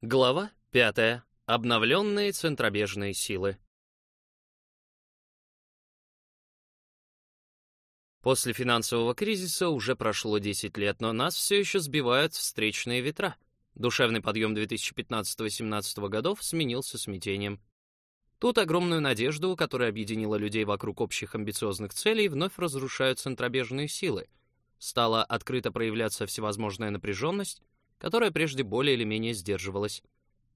Глава 5. Обновленные центробежные силы. После финансового кризиса уже прошло 10 лет, но нас все еще сбивают встречные ветра. Душевный подъем 2015-17 годов сменился смятением. Тут огромную надежду, которая объединила людей вокруг общих амбициозных целей, вновь разрушают центробежные силы. Стала открыто проявляться всевозможная напряженность, которая прежде более или менее сдерживалась.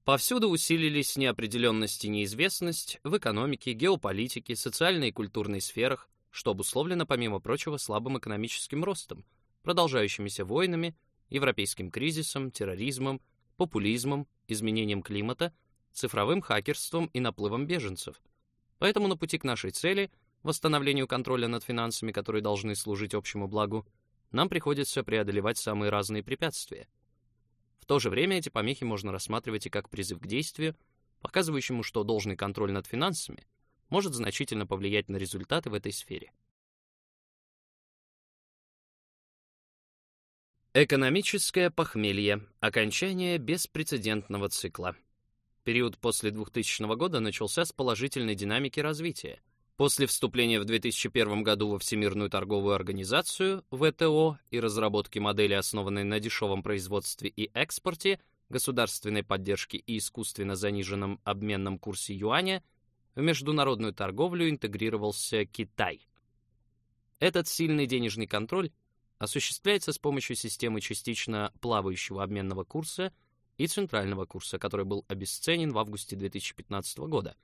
Повсюду усилились неопределенность и неизвестность в экономике, геополитике, социальной и культурной сферах, что обусловлено, помимо прочего, слабым экономическим ростом, продолжающимися войнами, европейским кризисом, терроризмом, популизмом, изменением климата, цифровым хакерством и наплывом беженцев. Поэтому на пути к нашей цели, восстановлению контроля над финансами, которые должны служить общему благу, нам приходится преодолевать самые разные препятствия — в то же время эти помехи можно рассматривать и как призыв к действию, показывающему, что должный контроль над финансами может значительно повлиять на результаты в этой сфере. Экономическое похмелье. Окончание беспрецедентного цикла. Период после 2000 года начался с положительной динамики развития — После вступления в 2001 году во Всемирную торговую организацию, ВТО, и разработки модели, основанной на дешевом производстве и экспорте, государственной поддержке и искусственно заниженном обменном курсе юаня, в международную торговлю интегрировался Китай. Этот сильный денежный контроль осуществляется с помощью системы частично плавающего обменного курса и центрального курса, который был обесценен в августе 2015 года,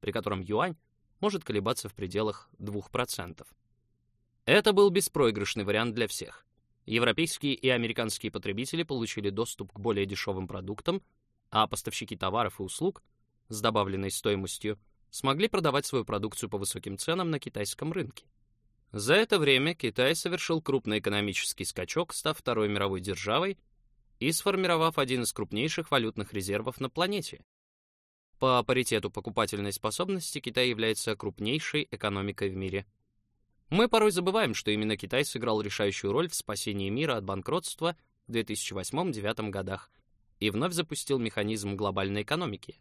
при котором юань может колебаться в пределах 2%. Это был беспроигрышный вариант для всех. Европейские и американские потребители получили доступ к более дешевым продуктам, а поставщики товаров и услуг с добавленной стоимостью смогли продавать свою продукцию по высоким ценам на китайском рынке. За это время Китай совершил крупный экономический скачок, став второй мировой державой и сформировав один из крупнейших валютных резервов на планете по паритету покупательной способности Китай является крупнейшей экономикой в мире. Мы порой забываем, что именно Китай сыграл решающую роль в спасении мира от банкротства в 2008-2009 годах и вновь запустил механизм глобальной экономики.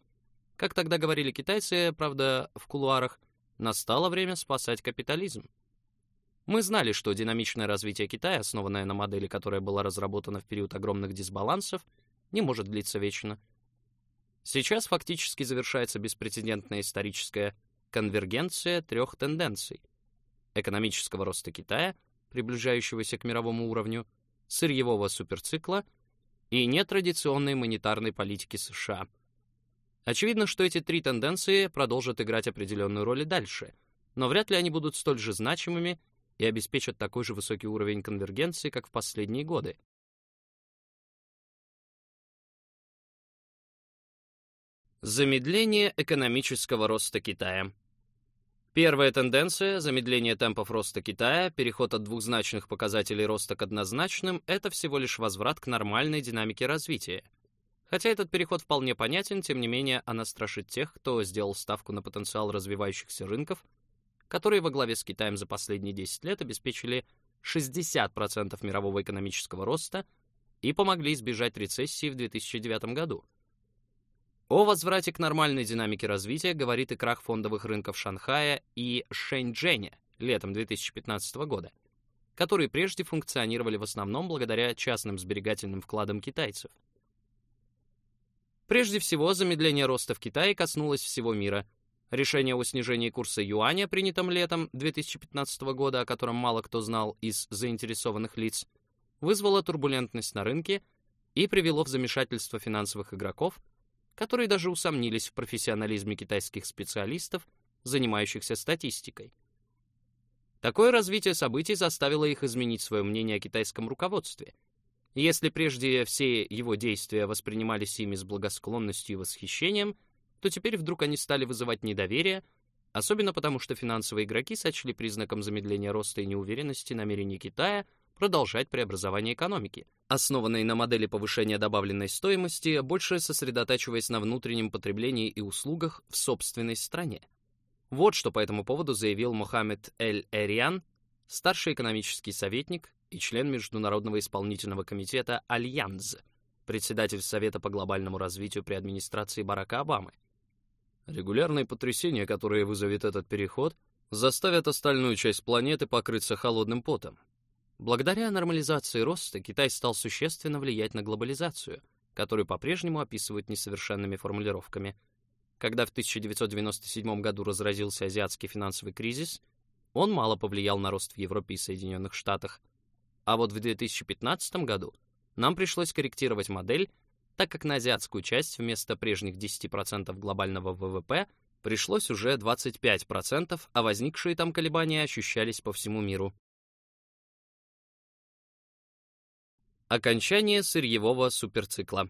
Как тогда говорили китайцы, правда, в кулуарах, настало время спасать капитализм. Мы знали, что динамичное развитие Китая, основанное на модели, которая была разработана в период огромных дисбалансов, не может длиться вечно — Сейчас фактически завершается беспрецедентная историческая конвергенция трех тенденций. Экономического роста Китая, приближающегося к мировому уровню, сырьевого суперцикла и нетрадиционной монетарной политики США. Очевидно, что эти три тенденции продолжат играть определенную роль и дальше, но вряд ли они будут столь же значимыми и обеспечат такой же высокий уровень конвергенции, как в последние годы. Замедление экономического роста Китая. Первая тенденция — замедление темпов роста Китая, переход от двузначных показателей роста к однозначным — это всего лишь возврат к нормальной динамике развития. Хотя этот переход вполне понятен, тем не менее она страшит тех, кто сделал ставку на потенциал развивающихся рынков, которые во главе с Китаем за последние 10 лет обеспечили 60% мирового экономического роста и помогли избежать рецессии в 2009 году — о возврате к нормальной динамике развития говорит и крах фондовых рынков Шанхая и Шэньчжэня летом 2015 года, которые прежде функционировали в основном благодаря частным сберегательным вкладам китайцев. Прежде всего, замедление роста в Китае коснулось всего мира. Решение о снижении курса юаня, принятом летом 2015 года, о котором мало кто знал из заинтересованных лиц, вызвало турбулентность на рынке и привело в замешательство финансовых игроков – которые даже усомнились в профессионализме китайских специалистов, занимающихся статистикой. Такое развитие событий заставило их изменить свое мнение о китайском руководстве. Если прежде все его действия воспринимались ими с благосклонностью и восхищением, то теперь вдруг они стали вызывать недоверие, особенно потому, что финансовые игроки сочли признаком замедления роста и неуверенности намерений Китая продолжать преобразование экономики, основанной на модели повышения добавленной стоимости, больше сосредотачиваясь на внутреннем потреблении и услугах в собственной стране. Вот что по этому поводу заявил Мохаммед Эль-Эриан, старший экономический советник и член Международного исполнительного комитета «Альянз», председатель Совета по глобальному развитию при администрации Барака Обамы. Регулярные потрясения, которые вызовет этот переход, заставят остальную часть планеты покрыться холодным потом. Благодаря нормализации роста Китай стал существенно влиять на глобализацию, которую по-прежнему описывают несовершенными формулировками. Когда в 1997 году разразился азиатский финансовый кризис, он мало повлиял на рост в Европе и Соединенных Штатах. А вот в 2015 году нам пришлось корректировать модель, так как на азиатскую часть вместо прежних 10% глобального ВВП пришлось уже 25%, а возникшие там колебания ощущались по всему миру. Окончание сырьевого суперцикла.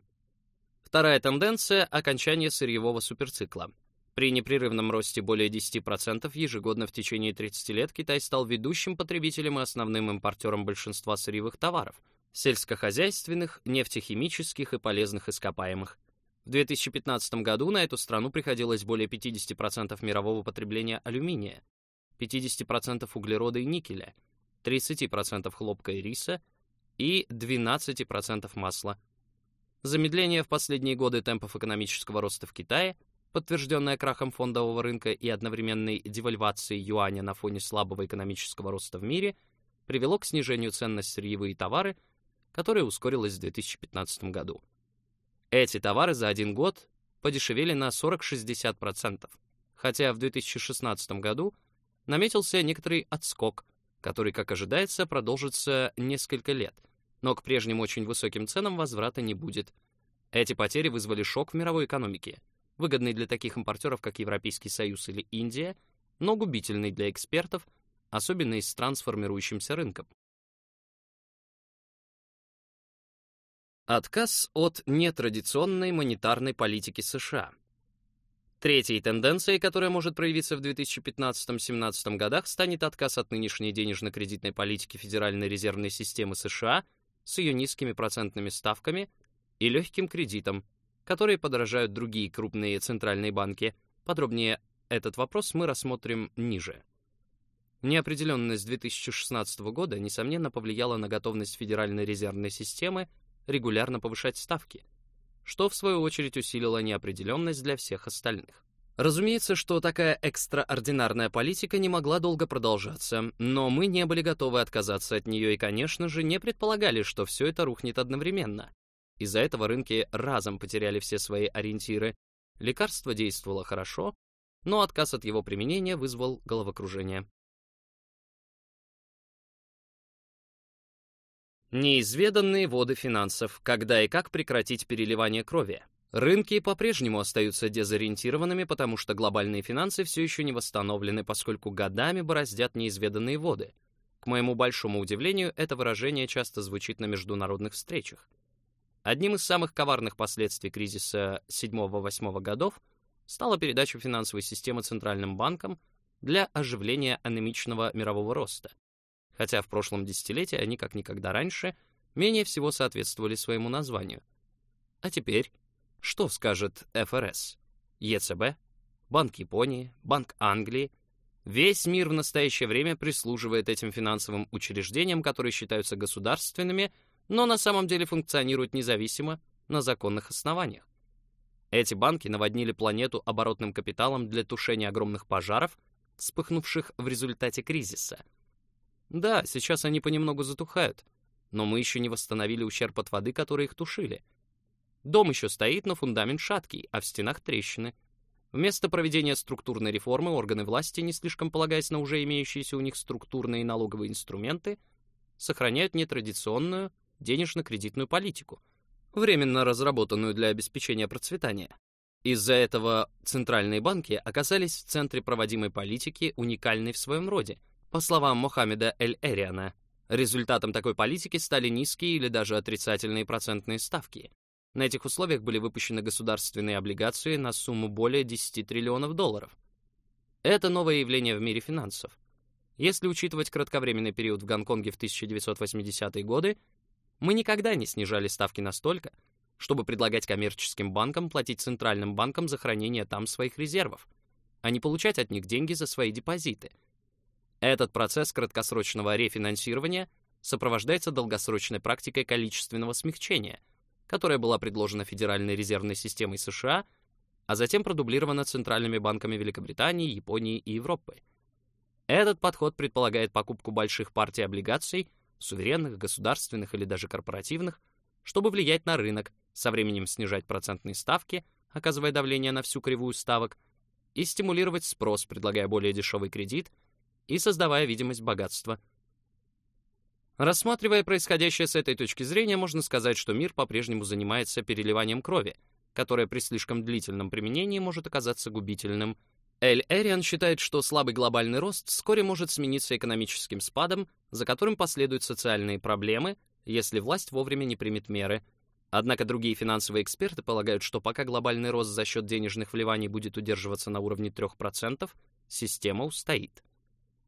Вторая тенденция — окончание сырьевого суперцикла. При непрерывном росте более 10% ежегодно в течение 30 лет Китай стал ведущим потребителем и основным импортером большинства сырьевых товаров — сельскохозяйственных, нефтехимических и полезных ископаемых. В 2015 году на эту страну приходилось более 50% мирового потребления алюминия, 50% углерода и никеля, 30% хлопка и риса — и 12% масла. Замедление в последние годы темпов экономического роста в Китае, подтвержденное крахом фондового рынка и одновременной девальвацией юаня на фоне слабого экономического роста в мире, привело к снижению цен на сырьевые товары, которое ускорилось в 2015 году. Эти товары за один год подешевели на 40-60%, хотя в 2016 году наметился некоторый отскок – который, как ожидается, продолжится несколько лет, но к прежним очень высоким ценам возврата не будет. Эти потери вызвали шок в мировой экономике, выгодный для таких импортеров, как Европейский Союз или Индия, но губительный для экспертов, особенно из стран с формирующимся рынком. Отказ от нетрадиционной монетарной политики США – Третьей тенденцией, которая может проявиться в 2015-2017 годах, станет отказ от нынешней денежно-кредитной политики Федеральной резервной системы США с ее низкими процентными ставками и легким кредитом, которые подорожают другие крупные центральные банки. Подробнее этот вопрос мы рассмотрим ниже. Неопределенность 2016 года, несомненно, повлияла на готовность Федеральной резервной системы регулярно повышать ставки – что в свою очередь усилило неопределенность для всех остальных. Разумеется, что такая экстраординарная политика не могла долго продолжаться, но мы не были готовы отказаться от нее и, конечно же, не предполагали, что все это рухнет одновременно. Из-за этого рынки разом потеряли все свои ориентиры. Лекарство действовало хорошо, но отказ от его применения вызвал головокружение. Неизведанные воды финансов. Когда и как прекратить переливание крови? Рынки по-прежнему остаются дезориентированными, потому что глобальные финансы все еще не восстановлены, поскольку годами бороздят неизведанные воды. К моему большому удивлению, это выражение часто звучит на международных встречах. Одним из самых коварных последствий кризиса 7-8 годов стала передача финансовой системы центральным банкам для оживления анемичного мирового роста хотя в прошлом десятилетии они, как никогда раньше, менее всего соответствовали своему названию. А теперь, что скажет ФРС, ЕЦБ, Банк Японии, Банк Англии? Весь мир в настоящее время прислуживает этим финансовым учреждениям, которые считаются государственными, но на самом деле функционируют независимо на законных основаниях. Эти банки наводнили планету оборотным капиталом для тушения огромных пожаров, вспыхнувших в результате кризиса – да, сейчас они понемногу затухают, но мы еще не восстановили ущерб от воды, которые их тушили. Дом еще стоит, но фундамент шаткий, а в стенах трещины. Вместо проведения структурной реформы органы власти, не слишком полагаясь на уже имеющиеся у них структурные и налоговые инструменты, сохраняют нетрадиционную денежно-кредитную политику, временно разработанную для обеспечения процветания. Из-за этого центральные банки оказались в центре проводимой политики, уникальной в своем роде — по словам Мохаммеда Эль-Эриана, результатом такой политики стали низкие или даже отрицательные процентные ставки. На этих условиях были выпущены государственные облигации на сумму более 10 триллионов долларов. Это новое явление в мире финансов. Если учитывать кратковременный период в Гонконге в 1980-е годы, мы никогда не снижали ставки настолько, чтобы предлагать коммерческим банкам платить центральным банкам за хранение там своих резервов, а не получать от них деньги за свои депозиты – этот процесс краткосрочного рефинансирования сопровождается долгосрочной практикой количественного смягчения, которая была предложена Федеральной резервной системой США, а затем продублирована центральными банками Великобритании, Японии и Европы. Этот подход предполагает покупку больших партий облигаций, суверенных, государственных или даже корпоративных, чтобы влиять на рынок, со временем снижать процентные ставки, оказывая давление на всю кривую ставок, и стимулировать спрос, предлагая более дешевый кредит и создавая видимость богатства. Рассматривая происходящее с этой точки зрения, можно сказать, что мир по-прежнему занимается переливанием крови, которое при слишком длительном применении может оказаться губительным. Эль Эриан считает, что слабый глобальный рост вскоре может смениться экономическим спадом, за которым последуют социальные проблемы, если власть вовремя не примет меры. Однако другие финансовые эксперты полагают, что пока глобальный рост за счет денежных вливаний будет удерживаться на уровне 3%, система устоит.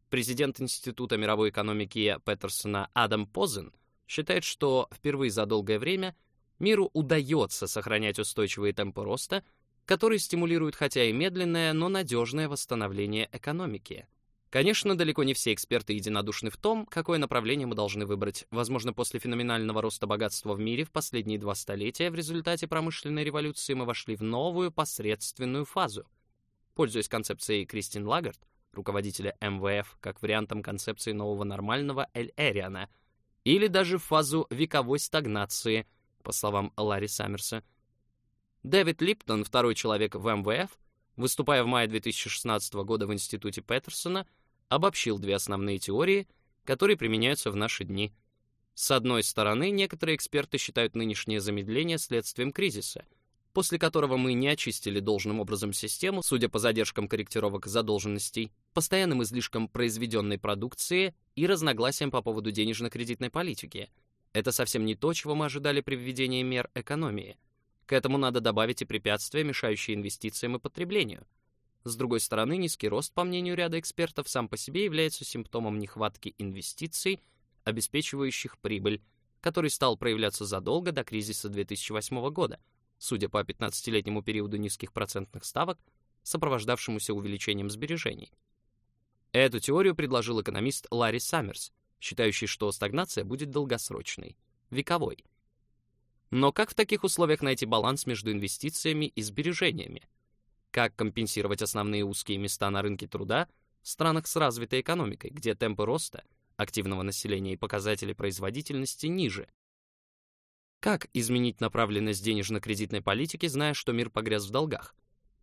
Президент Института мировой экономики Петерсона Адам Позен считает, что впервые за долгое время миру удается сохранять устойчивые темпы роста, которые стимулируют хотя и медленное, но надежное восстановление экономики. Конечно, далеко не все эксперты единодушны в том, какое направление мы должны выбрать. Возможно, после феноменального роста богатства в мире в последние два столетия в результате промышленной революции мы вошли в новую посредственную фазу. Пользуясь концепцией Кристин Лагард, руководителя МВФ, как вариантом концепции нового нормального Эль Эриана, или даже фазу вековой стагнации, по словам Ларри Саммерса. Дэвид Липтон, второй человек в МВФ, выступая в мае 2016 года в Институте Петерсона, обобщил две основные теории, которые применяются в наши дни. С одной стороны, некоторые эксперты считают нынешнее замедление следствием кризиса — после которого мы не очистили должным образом систему, судя по задержкам корректировок задолженностей, постоянным излишком произведенной продукции и разногласиям по поводу денежно-кредитной политики. Это совсем не то, чего мы ожидали при введении мер экономии. К этому надо добавить и препятствия, мешающие инвестициям и потреблению. С другой стороны, низкий рост, по мнению ряда экспертов, сам по себе является симптомом нехватки инвестиций, обеспечивающих прибыль, который стал проявляться задолго до кризиса 2008 года — судя по 15-летнему периоду низких процентных ставок, сопровождавшемуся увеличением сбережений. Эту теорию предложил экономист Ларри Саммерс, считающий, что стагнация будет долгосрочной, вековой. Но как в таких условиях найти баланс между инвестициями и сбережениями? Как компенсировать основные узкие места на рынке труда в странах с развитой экономикой, где темпы роста активного населения и показатели производительности ниже, как изменить направленность денежно-кредитной политики, зная, что мир погряз в долгах?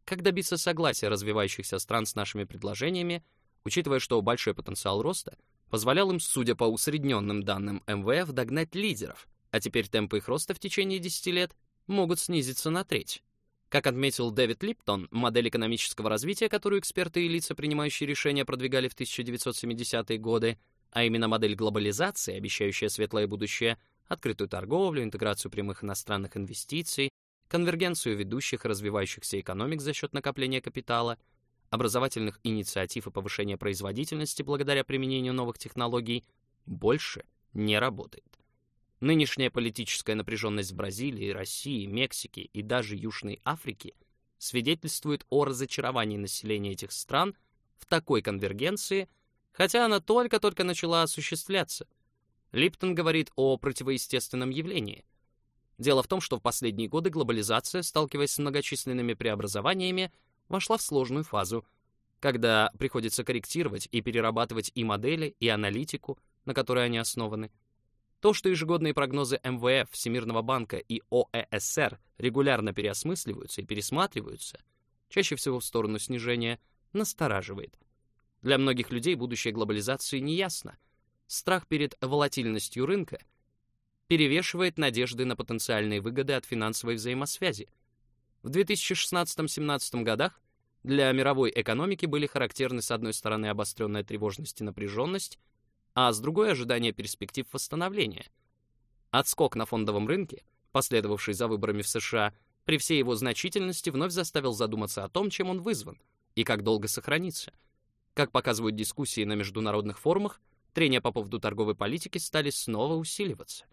Как добиться согласия развивающихся стран с нашими предложениями, учитывая, что большой потенциал роста позволял им, судя по усредненным данным МВФ, догнать лидеров, а теперь темпы их роста в течение 10 лет могут снизиться на треть. Как отметил Дэвид Липтон, модель экономического развития, которую эксперты и лица, принимающие решения, продвигали в 1970-е годы, а именно модель глобализации, обещающая светлое будущее – открытую торговлю, интеграцию прямых иностранных инвестиций, конвергенцию ведущих развивающихся экономик за счет накопления капитала, образовательных инициатив и повышения производительности благодаря применению новых технологий, больше не работает. Нынешняя политическая напряженность в Бразилии, России, Мексике и даже Южной Африке свидетельствует о разочаровании населения этих стран в такой конвергенции, хотя она только-только начала осуществляться – Липтон говорит о противоестественном явлении. Дело в том, что в последние годы глобализация, сталкиваясь с многочисленными преобразованиями, вошла в сложную фазу, когда приходится корректировать и перерабатывать и модели, и аналитику, на которой они основаны. То, что ежегодные прогнозы МВФ, Всемирного банка и ОЭСР регулярно переосмысливаются и пересматриваются, чаще всего в сторону снижения, настораживает. Для многих людей будущее глобализации неясно, страх перед волатильностью рынка перевешивает надежды на потенциальные выгоды от финансовой взаимосвязи. В 2016-17 годах для мировой экономики были характерны с одной стороны обостренная тревожность и напряженность, а с другой — ожидание перспектив восстановления. Отскок на фондовом рынке, последовавший за выборами в США, при всей его значительности вновь заставил задуматься о том, чем он вызван и как долго сохранится. Как показывают дискуссии на международных форумах, Трения по поводу торговой политики стали снова усиливаться.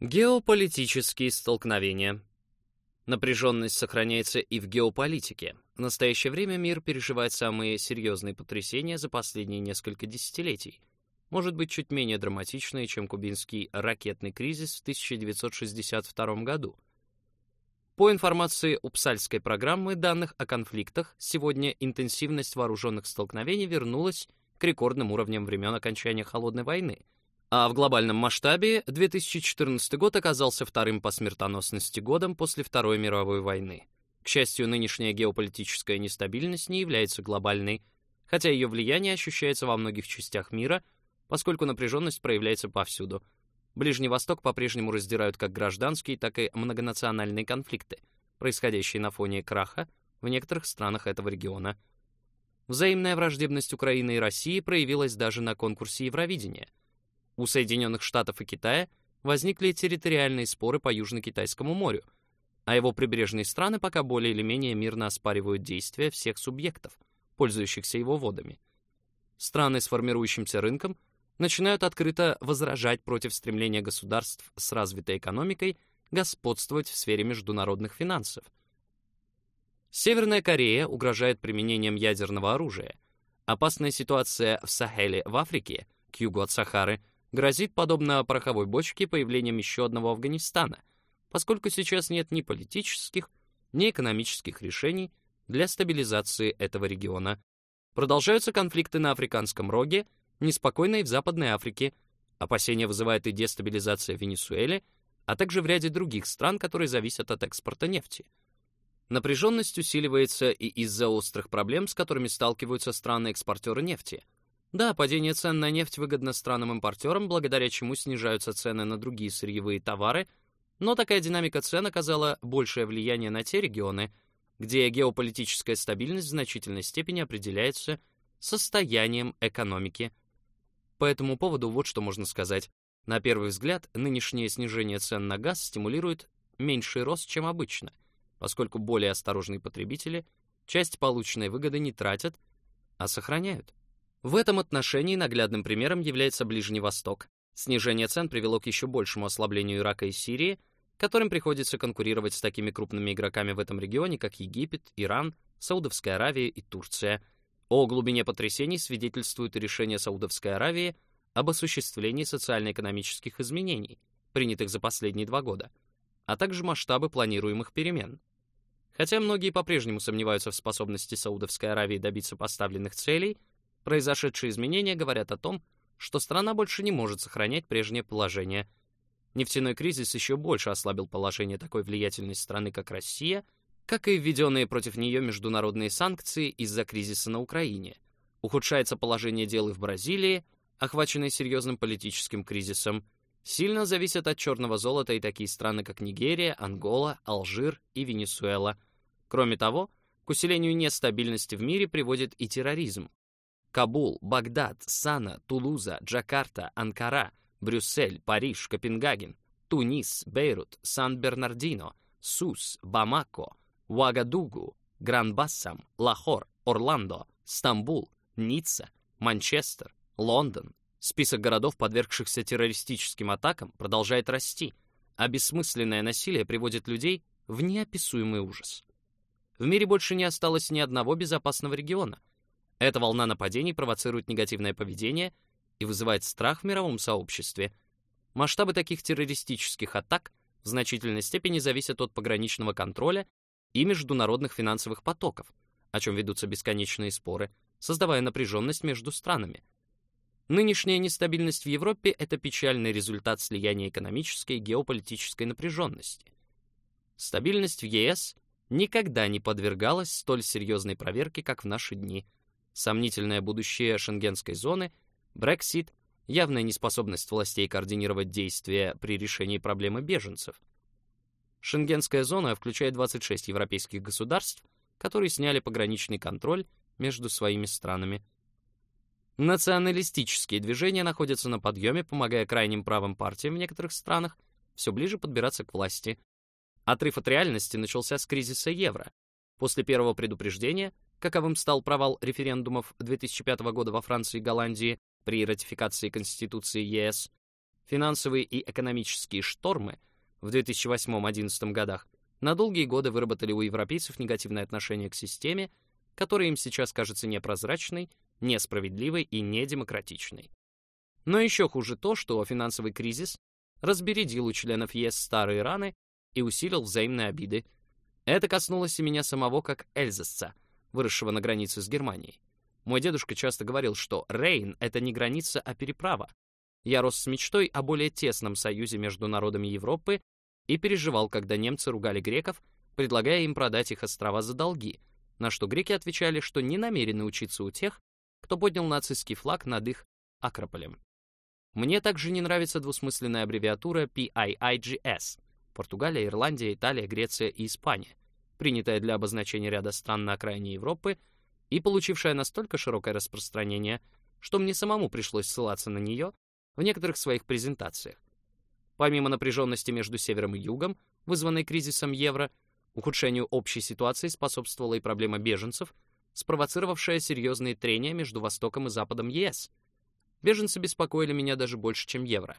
Геополитические столкновения. Напряженность сохраняется и в геополитике. В настоящее время мир переживает самые серьезные потрясения за последние несколько десятилетий. может быть чуть менее драматичные, чем кубинский ракетный кризис в 1962 году. По информации Упсальской программы данных о конфликтах, сегодня интенсивность вооруженных столкновений вернулась к рекордным уровням времен окончания Холодной войны, а в глобальном масштабе 2014 год оказался вторым по смертоносности годом после Второй мировой войны. К счастью, нынешняя геополитическая нестабильность не является глобальной, хотя ее влияние ощущается во многих частях мира — поскольку напряженность проявляется повсюду. Ближний Восток по-прежнему раздирают как гражданские, так и многонациональные конфликты, происходящие на фоне краха в некоторых странах этого региона. Взаимная враждебность Украины и России проявилась даже на конкурсе Евровидения. У Соединенных Штатов и Китая возникли территориальные споры по Южно-Китайскому морю, а его прибрежные страны пока более или менее мирно оспаривают действия всех субъектов, пользующихся его водами. Страны с формирующимся рынком – начинают открыто возражать против стремления государств с развитой экономикой господствовать в сфере международных финансов. Северная Корея угрожает применением ядерного оружия. Опасная ситуация в Сахеле в Африке, к югу от Сахары, грозит, подобно пороховой бочке, появлением еще одного Афганистана, поскольку сейчас нет ни политических, ни экономических решений для стабилизации этого региона. Продолжаются конфликты на Африканском роге – неспокойно и в Западной Африке. Опасения вызывает и дестабилизация в Венесуэле, а также в ряде других стран, которые зависят от экспорта нефти. Напряженность усиливается и из-за острых проблем, с которыми сталкиваются страны-экспортеры нефти. Да, падение цен на нефть выгодно странам-импортерам, благодаря чему снижаются цены на другие сырьевые товары, но такая динамика цен оказала большее влияние на те регионы, где геополитическая стабильность в значительной степени определяется состоянием экономики по этому поводу вот что можно сказать. На первый взгляд, нынешнее снижение цен на газ стимулирует меньший рост, чем обычно, поскольку более осторожные потребители часть полученной выгоды не тратят, а сохраняют. В этом отношении наглядным примером является Ближний Восток. Снижение цен привело к еще большему ослаблению Ирака и Сирии, которым приходится конкурировать с такими крупными игроками в этом регионе, как Египет, Иран, Саудовская Аравия и Турция – о глубине потрясений свидетельствует решение Саудовской Аравии об осуществлении социально-экономических изменений, принятых за последние два года, а также масштабы планируемых перемен. Хотя многие по-прежнему сомневаются в способности Саудовской Аравии добиться поставленных целей, произошедшие изменения говорят о том, что страна больше не может сохранять прежнее положение. Нефтяной кризис еще больше ослабил положение такой влиятельной страны, как Россия – как и введенные против нее международные санкции из-за кризиса на Украине. Ухудшается положение дел и в Бразилии, охваченной серьезным политическим кризисом. Сильно зависят от черного золота и такие страны, как Нигерия, Ангола, Алжир и Венесуэла. Кроме того, к усилению нестабильности в мире приводит и терроризм. Кабул, Багдад, Сана, Тулуза, Джакарта, Анкара, Брюссель, Париж, Копенгаген, Тунис, Бейрут, Сан-Бернардино, Сус, Бамако, Уагадугу, Гран-Бассам, Лахор, Орландо, Стамбул, Ницца, Манчестер, Лондон. Список городов, подвергшихся террористическим атакам, продолжает расти, а бессмысленное насилие приводит людей в неописуемый ужас. В мире больше не осталось ни одного безопасного региона. Эта волна нападений провоцирует негативное поведение и вызывает страх в мировом сообществе. Масштабы таких террористических атак в значительной степени зависят от пограничного контроля и международных финансовых потоков, о чем ведутся бесконечные споры, создавая напряженность между странами. Нынешняя нестабильность в Европе — это печальный результат слияния экономической и геополитической напряженности. Стабильность в ЕС никогда не подвергалась столь серьезной проверке, как в наши дни. Сомнительное будущее шенгенской зоны, Брексит, явная неспособность властей координировать действия при решении проблемы беженцев — Шенгенская зона включает 26 европейских государств, которые сняли пограничный контроль между своими странами. Националистические движения находятся на подъеме, помогая крайним правым партиям в некоторых странах все ближе подбираться к власти. Отрыв от реальности начался с кризиса евро. После первого предупреждения, каковым стал провал референдумов 2005 года во Франции и Голландии при ратификации Конституции ЕС, финансовые и экономические штормы — в 2008-2011 годах на долгие годы выработали у европейцев негативное отношение к системе, которая им сейчас кажется непрозрачной, несправедливой и недемократичной. Но еще хуже то, что финансовый кризис разбередил у членов ЕС старые раны и усилил взаимные обиды. Это коснулось и меня самого как эльзасца, выросшего на границе с Германией. Мой дедушка часто говорил, что Рейн — это не граница, а переправа. Я рос с мечтой о более тесном союзе между народами Европы и переживал, когда немцы ругали греков, предлагая им продать их острова за долги, на что греки отвечали, что не намерены учиться у тех, кто поднял нацистский флаг над их Акрополем. Мне также не нравится двусмысленная аббревиатура PIIGS — Португалия, Ирландия, Италия, Греция и Испания, принятая для обозначения ряда стран на окраине Европы и получившая настолько широкое распространение, что мне самому пришлось ссылаться на нее в некоторых своих презентациях. Помимо напряженности между севером и югом, вызванной кризисом евро, ухудшению общей ситуации способствовала и проблема беженцев, спровоцировавшая серьезные трения между Востоком и Западом ЕС — Беженцы беспокоили меня даже больше, чем евро.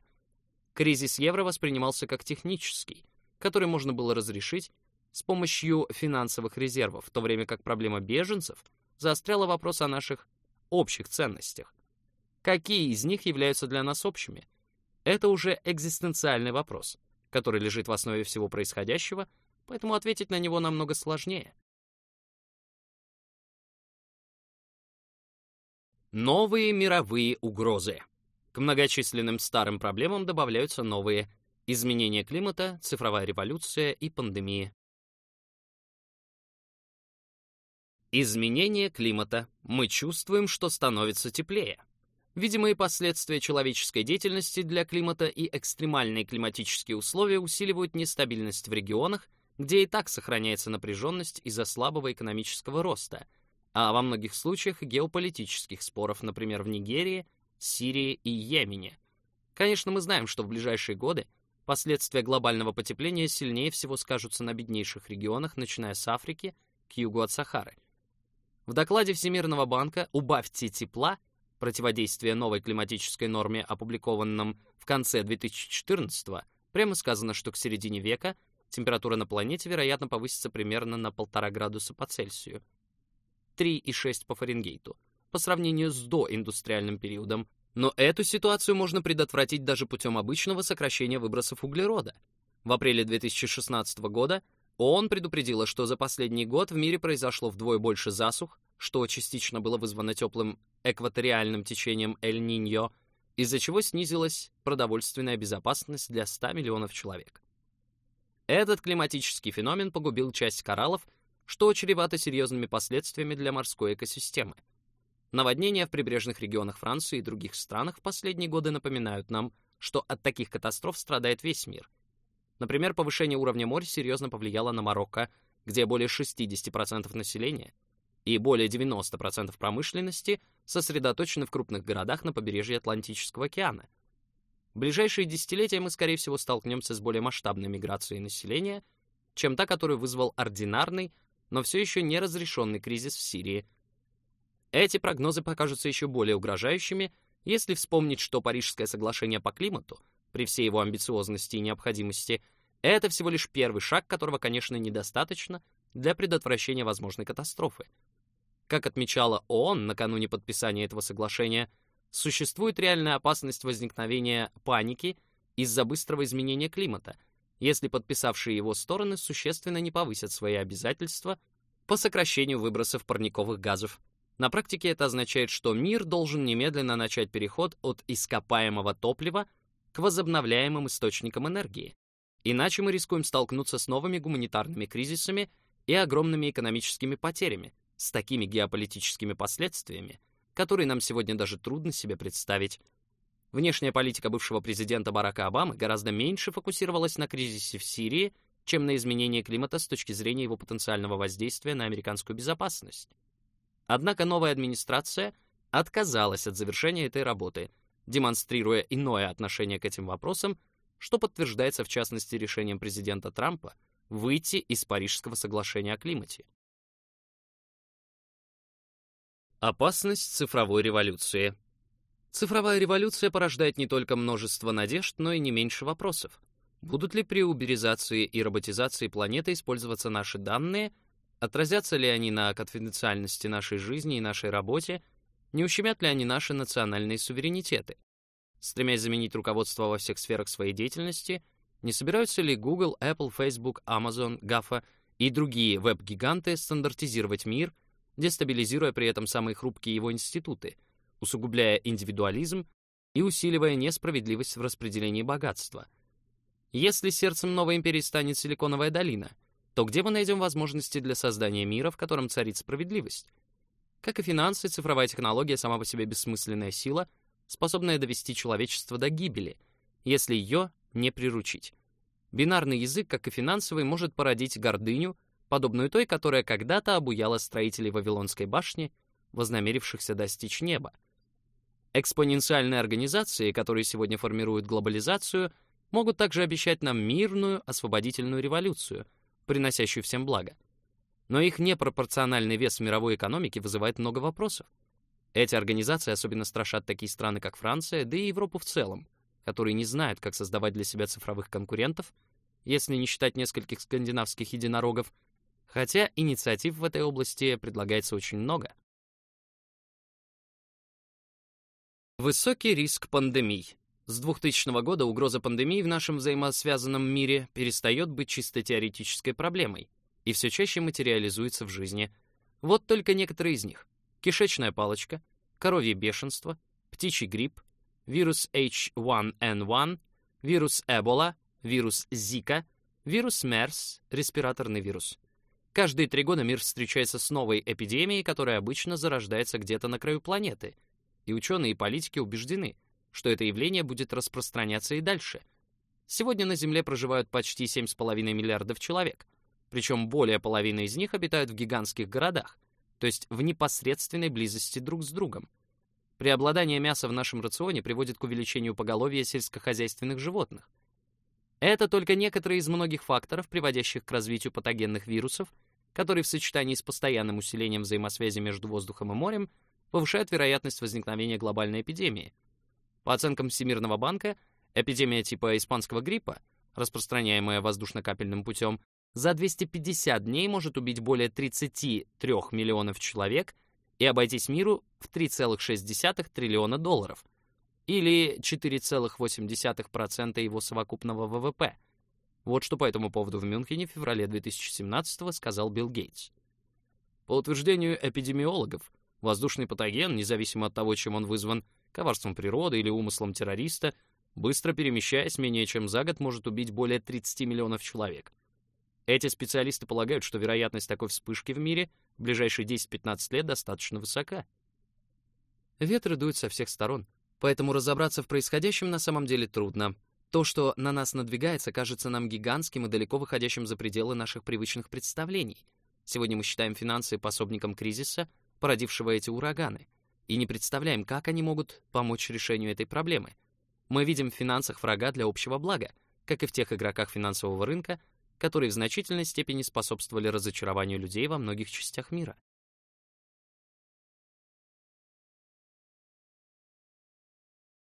Кризис евро воспринимался как технический, который можно было разрешить с помощью финансовых резервов, в то время как проблема беженцев заостряла вопрос о наших общих ценностях. Какие из них являются для нас общими? Это уже экзистенциальный вопрос, который лежит в основе всего происходящего, поэтому ответить на него намного сложнее. Новые мировые угрозы. К многочисленным старым проблемам добавляются новые изменения климата, цифровая революция и пандемия. Изменение климата. Мы чувствуем, что становится теплее. Видимые последствия человеческой деятельности для климата и экстремальные климатические условия усиливают нестабильность в регионах, где и так сохраняется напряженность из-за слабого экономического роста – а во многих случаях геополитических споров, например, в Нигерии, Сирии и Йемене. Конечно, мы знаем, что в ближайшие годы последствия глобального потепления сильнее всего скажутся на беднейших регионах, начиная с Африки к югу от Сахары. В докладе Всемирного банка «Убавьте тепла. Противодействие новой климатической норме», опубликованном в конце 2014 прямо сказано, что к середине века температура на планете, вероятно, повысится примерно на 1,5 градуса по Цельсию. 3,6 по Фаренгейту, по сравнению с доиндустриальным периодом. Но эту ситуацию можно предотвратить даже путем обычного сокращения выбросов углерода. В апреле 2016 года ООН предупредила, что за последний год в мире произошло вдвое больше засух, что частично было вызвано теплым экваториальным течением Эль-Ниньо, из-за чего снизилась продовольственная безопасность для 100 миллионов человек. Этот климатический феномен погубил часть кораллов что чревато серьезными последствиями для морской экосистемы. Наводнения в прибрежных регионах Франции и других странах в последние годы напоминают нам, что от таких катастроф страдает весь мир. Например, повышение уровня моря серьезно повлияло на Марокко, где более 60% населения и более 90% промышленности сосредоточены в крупных городах на побережье Атлантического океана. В ближайшие десятилетия мы, скорее всего, столкнемся с более масштабной миграцией населения, чем та, которую вызвал ординарный, но все еще не разрешенный кризис в Сирии. Эти прогнозы покажутся еще более угрожающими, если вспомнить, что Парижское соглашение по климату, при всей его амбициозности и необходимости, это всего лишь первый шаг, которого, конечно, недостаточно для предотвращения возможной катастрофы. Как отмечала ООН накануне подписания этого соглашения, существует реальная опасность возникновения паники из-за быстрого изменения климата — если подписавшие его стороны существенно не повысят свои обязательства по сокращению выбросов парниковых газов. На практике это означает, что мир должен немедленно начать переход от ископаемого топлива к возобновляемым источникам энергии. Иначе мы рискуем столкнуться с новыми гуманитарными кризисами и огромными экономическими потерями, с такими геополитическими последствиями, которые нам сегодня даже трудно себе представить. Внешняя политика бывшего президента Барака Обамы гораздо меньше фокусировалась на кризисе в Сирии, чем на изменении климата с точки зрения его потенциального воздействия на американскую безопасность. Однако новая администрация отказалась от завершения этой работы, демонстрируя иное отношение к этим вопросам, что подтверждается в частности решением президента Трампа выйти из Парижского соглашения о климате. Опасность цифровой революции Цифровая революция порождает не только множество надежд, но и не меньше вопросов. Будут ли при уберизации и роботизации планеты использоваться наши данные? Отразятся ли они на конфиденциальности нашей жизни и нашей работе? Не ущемят ли они наши национальные суверенитеты? стремясь заменить руководство во всех сферах своей деятельности, не собираются ли Google, Apple, Facebook, Amazon, GAFA и другие веб-гиганты стандартизировать мир, дестабилизируя при этом самые хрупкие его институты, усугубляя индивидуализм и усиливая несправедливость в распределении богатства. Если сердцем новой империи станет Силиконовая долина, то где мы найдем возможности для создания мира, в котором царит справедливость? Как и финансы, цифровая технология сама по себе бессмысленная сила, способная довести человечество до гибели, если ее не приручить. Бинарный язык, как и финансовый, может породить гордыню, подобную той, которая когда-то обуяла строителей Вавилонской башни, вознамерившихся достичь неба. Экспоненциальные организации, которые сегодня формируют глобализацию, могут также обещать нам мирную освободительную революцию, приносящую всем благо. Но их непропорциональный вес в мировой экономике вызывает много вопросов. Эти организации особенно страшат такие страны, как Франция, да и Европу в целом, которые не знают, как создавать для себя цифровых конкурентов, если не считать нескольких скандинавских единорогов, хотя инициатив в этой области предлагается очень много. Высокий риск пандемий. С 2000 года угроза пандемии в нашем взаимосвязанном мире перестает быть чисто теоретической проблемой и все чаще материализуется в жизни. Вот только некоторые из них. Кишечная палочка, коровье бешенство, птичий грипп, вирус H1N1, вирус Эбола, вирус Зика, вирус MERS, респираторный вирус. Каждые три года мир встречается с новой эпидемией, которая обычно зарождается где-то на краю планеты — и ученые и политики убеждены, что это явление будет распространяться и дальше. Сегодня на Земле проживают почти 7,5 миллиардов человек, причем более половины из них обитают в гигантских городах, то есть в непосредственной близости друг с другом. Преобладание мяса в нашем рационе приводит к увеличению поголовья сельскохозяйственных животных. Это только некоторые из многих факторов, приводящих к развитию патогенных вирусов, которые в сочетании с постоянным усилением взаимосвязи между воздухом и морем повышает вероятность возникновения глобальной эпидемии. По оценкам Всемирного банка, эпидемия типа испанского гриппа, распространяемая воздушно-капельным путем, за 250 дней может убить более 33 миллионов человек и обойтись миру в 3,6 триллиона долларов, или 4,8% его совокупного ВВП. Вот что по этому поводу в Мюнхене в феврале 2017 сказал Билл Гейтс. По утверждению эпидемиологов, Воздушный патоген, независимо от того, чем он вызван, коварством природы или умыслом террориста, быстро перемещаясь менее чем за год, может убить более 30 миллионов человек. Эти специалисты полагают, что вероятность такой вспышки в мире в ближайшие 10-15 лет достаточно высока. Ветры дуют со всех сторон, поэтому разобраться в происходящем на самом деле трудно. То, что на нас надвигается, кажется нам гигантским и далеко выходящим за пределы наших привычных представлений. Сегодня мы считаем финансы пособником кризиса — породившего эти ураганы, и не представляем, как они могут помочь решению этой проблемы. Мы видим в финансах врага для общего блага, как и в тех игроках финансового рынка, которые в значительной степени способствовали разочарованию людей во многих частях мира.